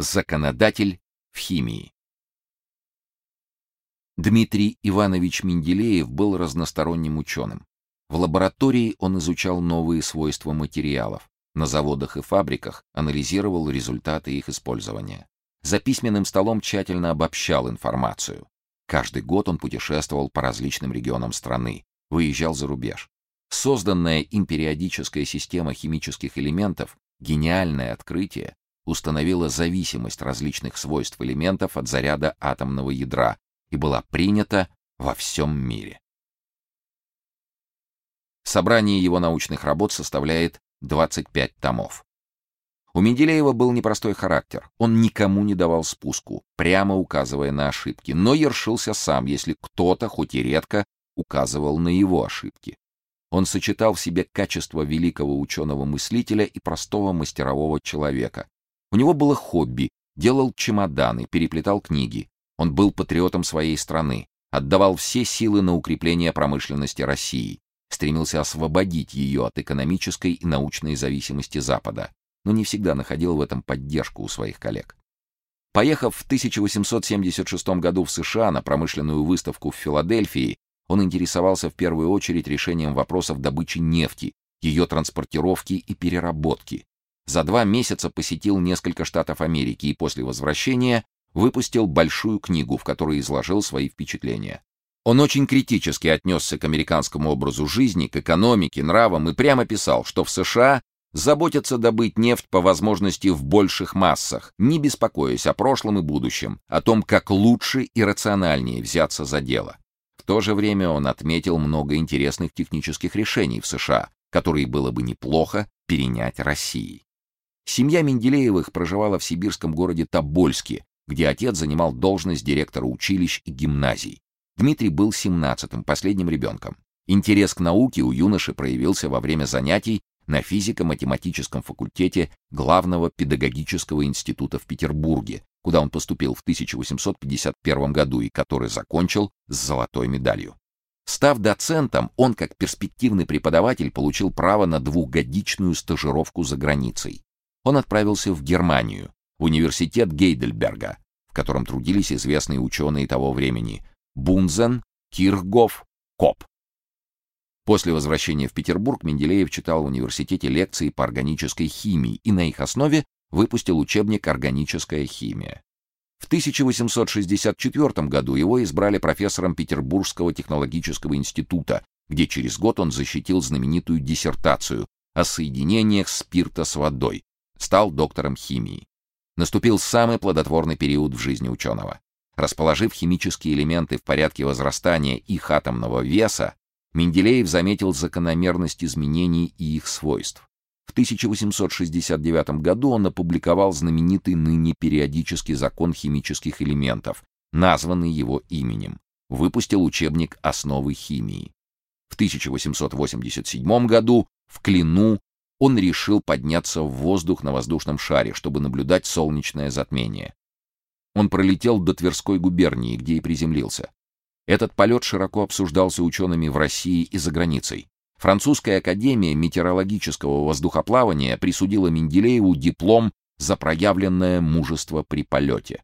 Законодатель в химии. Дмитрий Иванович Менделеев был разносторонним ученым. В лаборатории он изучал новые свойства материалов, на заводах и фабриках анализировал результаты их использования. За письменным столом тщательно обобщал информацию. Каждый год он путешествовал по различным регионам страны, выезжал за рубеж. Созданная им периодическая система химических элементов, гениальное открытие, установила зависимость различных свойств элементов от заряда атомного ядра и была принята во всем мире. Собрание его научных работ составляет 25 томов. У Менделеева был непростой характер. Он никому не давал спуску, прямо указывая на ошибки, но ершился сам, если кто-то, хоть и редко, указывал на его ошибки. Он сочетал в себе качества великого ученого-мыслителя и простого мастерового человека. У него было хобби, делал чемоданы, переплетал книги. Он был патриотом своей страны, отдавал все силы на укрепление промышленности России, стремился освободить ее от экономической и научной зависимости Запада, но не всегда находил в этом поддержку у своих коллег. Поехав в 1876 году в США на промышленную выставку в Филадельфии, он интересовался в первую очередь решением вопросов добычи нефти, ее транспортировки и переработки. За два месяца посетил несколько штатов Америки и после возвращения выпустил большую книгу, в которой изложил свои впечатления. Он очень критически отнесся к американскому образу жизни, к экономике, нравам и прямо писал, что в США заботятся добыть нефть по возможности в больших массах, не беспокоясь о прошлом и будущем, о том, как лучше и рациональнее взяться за дело то же время он отметил много интересных технических решений в США, которые было бы неплохо перенять России. Семья Менделеевых проживала в сибирском городе Тобольске, где отец занимал должность директора училищ и гимназий. Дмитрий был семнадцатым, последним ребенком. Интерес к науке у юноши проявился во время занятий на физико-математическом факультете Главного педагогического института в Петербурге, куда он поступил в 1851 году и который закончил с золотой медалью. Став доцентом, он как перспективный преподаватель получил право на двухгодичную стажировку за границей. Он отправился в Германию, в университет Гейдельберга, в котором трудились известные ученые того времени Бунзен, Кирхгоф, Коп. После возвращения в Петербург Менделеев читал в университете лекции по органической химии и на их основе выпустил учебник «Органическая химия». В 1864 году его избрали профессором Петербургского технологического института, где через год он защитил знаменитую диссертацию о соединениях спирта с водой, стал доктором химии. Наступил самый плодотворный период в жизни ученого. Расположив химические элементы в порядке возрастания их атомного веса, Менделеев заметил закономерность изменений и их свойств. В 1869 году он опубликовал знаменитый ныне периодический закон химических элементов, названный его именем. Выпустил учебник Основы химии. В 1887 году в Клину он решил подняться в воздух на воздушном шаре, чтобы наблюдать солнечное затмение. Он пролетел до Тверской губернии, где и приземлился. Этот полет широко обсуждался учеными в России и за границей. Французская академия метеорологического воздухоплавания присудила Менделееву диплом за проявленное мужество при полете.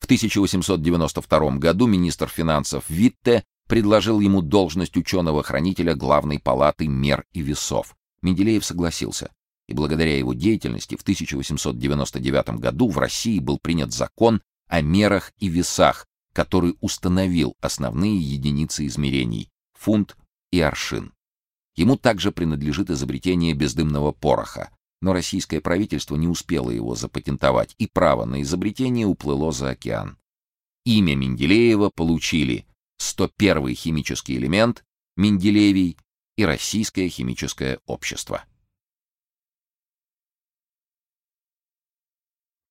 В 1892 году министр финансов Витте предложил ему должность ученого-хранителя главной палаты мер и весов. Менделеев согласился, и благодаря его деятельности в 1899 году в России был принят закон о мерах и весах, который установил основные единицы измерений фунт, и аршин. Ему также принадлежит изобретение бездымного пороха, но российское правительство не успело его запатентовать, и право на изобретение уплыло за океан. Имя Менделеева получили 101-й химический элемент, Менделевий и Российское химическое общество.